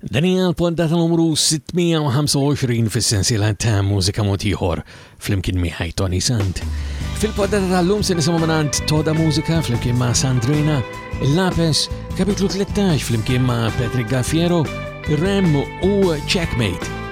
Dan hija l-pontata numru 625 fis-sensiela ta' mużika mod ieħor flimkien miħaj Tony Sant. Fil-pontata tal-lum se nisimgħu mingħand Toda Mużika flimkien ma' Sandrina, il-Lapes, kapitlu 13 flimkien ma' Patrick Gaffiero, Rem u Checkmate.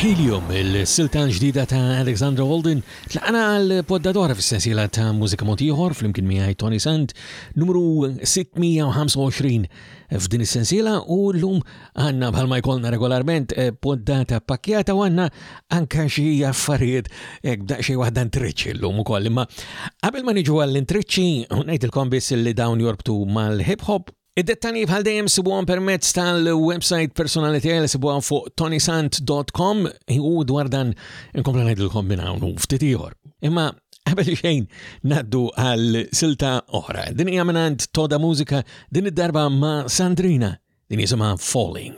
Helium, il-silta l-ġdida ta' Alexandra Walden, tlaqna għal poddadora fis-sensiela ta' mużika mod ieħor flimkien miegħi Tony Sant, numru 625 f'din is-sensiela u llum għandna bħalma jkollna regolarment eh, poddata pakkjata u għandna anke xi affarijiet hekk daqsxejn waħda ntriċċi llum ukoll. Imma qabel ma niġu għall-intriċċi ngħidilkom biss li dawn jorbtu mal-hip hop Id-dettalji bħal dejjem sibuhom permezz tal-website personali tiegħi li sibuhom fuq tonisant.com u dwar dan inkomplu ngħidilkom minn hawn u ftit ieħor. Imma qabel xejn naddu għal silta oħra. Din hija mingħand Toda Mużika din id-darba ma' Sandrina din jisimha Falling.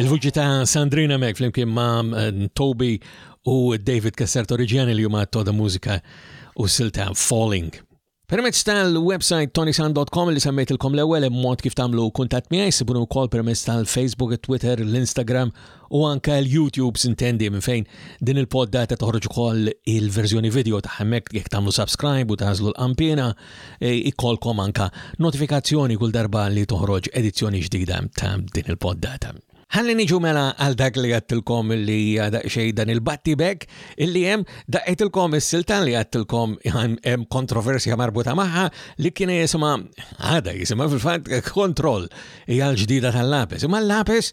Il-vuċi ta' Sandrina Mek flimkien ma' eh, Toby u David Kessert Oriġjani li huma Toda Mużika u silta Falling. Permezz tal-website tonisan.com li semmejt il-kom l-ewel mod kif tamlu kuntat miegħi sibunu wkoll permezz tal-Facebook, Twitter, l-Instagram u anka l-YouTube sintendi minn fejn din il-poddata toħroġ ukoll il-verżjoni video ta' hemmhekk jekk tagħmlu subscribe u tażlu l-qampina e, ikolkom anka notifikazzjoni kull darba li toħroġ edizzjoni ġdida ta' din il-poddata. Ħalli niġu mela għal dak li għattilkom li xej dan il-batti bek, illi jem daqqetilkom il-siltan li għattilkom jem kontroversja marbuta maħħa li kien jisima, għada jisima fil-fat kontroll, hija l-ġdida tal-lapis. Imma l-lapis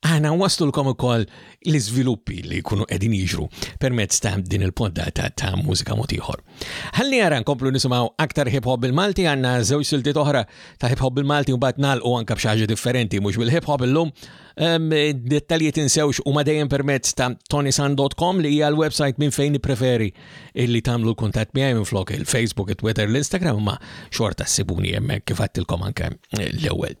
Aħna nwaslulkom ukoll l-iżviluppi li jkunu qegħdin jiġru permezz ta' din il-poddata ta' mużika mod ieħor. Ħalli ara nkomplu nisimgħu aktar hip hop bil-Malti għandna żewġ siltiet oħra ta' hip hop bil-Malti u mbagħad nagħlqu anke b'xi ħaġa differenti mhux bil-hip hop illum. Ehm, dettalji tinsewx huma dejjem permezz ta' tonisan.com li hija l-website minn fejn preferi illi tagħmlu l-kuntatt miegħi minn flok il-Facebook, it-Twitter, l-Instagram ma xorta ssibuni hemmhekk kif għattilkom anke l-ewwel.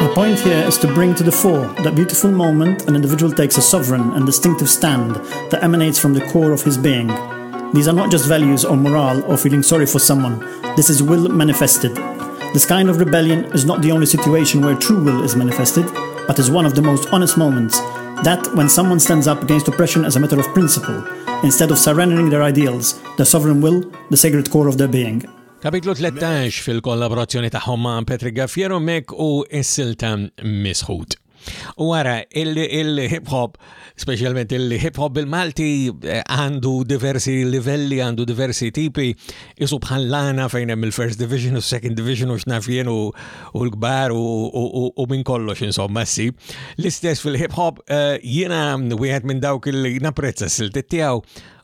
oh. point here is to bring to the fore that beautiful moment an individual takes a sovereign and distinctive stand that emanates from the core of his being. These are not just values or morale or feeling sorry for someone, this is will manifested. This kind of rebellion is not the only situation where true will is manifested, but is one of the most honest moments that when someone stands up against oppression as a matter of principle, instead of surrendering their ideals, the sovereign will, the sacred core of their being. Kapitlu 13 fil-kollaborazzjoni tagħhom ma' Patrick Gaffiero Mek u s-silta Misħut. U għara, il-hip hop, specialment il-hip hop bil-Malti, eh, għandu diversi livelli, għandu diversi tipi, jisu bħal lana fejn hemm il-first division u second division u xnafjen u l-gbar u minn kollox insomma si. L-istess fil-hip hop eh, jiena wieħed minn dawk il-naprezza s-silti tiegħu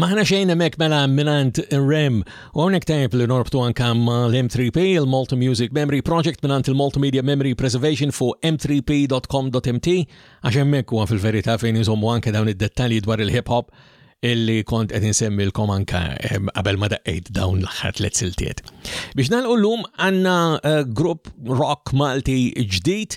Maħna xejn hemmhekk mela minant Rem. U hawnhekk tajjeb li norbtu anke mal-M3P, il-Multi Music Memory Project minant il-Multimedia Memory Preservation fuq m3p.com.mt għax hemmhekk huwa fil-verità fejn iżommu anke dawn id-dettalji dwar il-hip hop illi kont qed insemmilkom anka eh, qabel ma daqqejt dawn l-aħħar tliet siltiet. Biex nagħlqu llum għandna eh, grupp rock Malti ġdid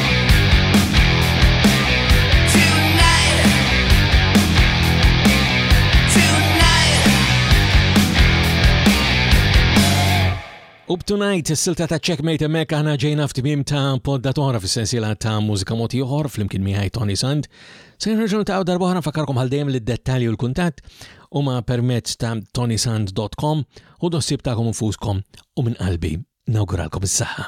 Tonight, silta ta' Checkmate emmek aħna ġejna f'tmim ta' podda toħra fis-sensiela ta' mużika moti oħor fl-imkien miħaj Tony Sand. Se nirġun ta' darba oħra fakarkom għal dejjem li d-dettalji u l-kuntatt huma permezz ta' tonysand.com u dossib tagħkom infuskom u minn qalbi nawguralkom is-saħħa.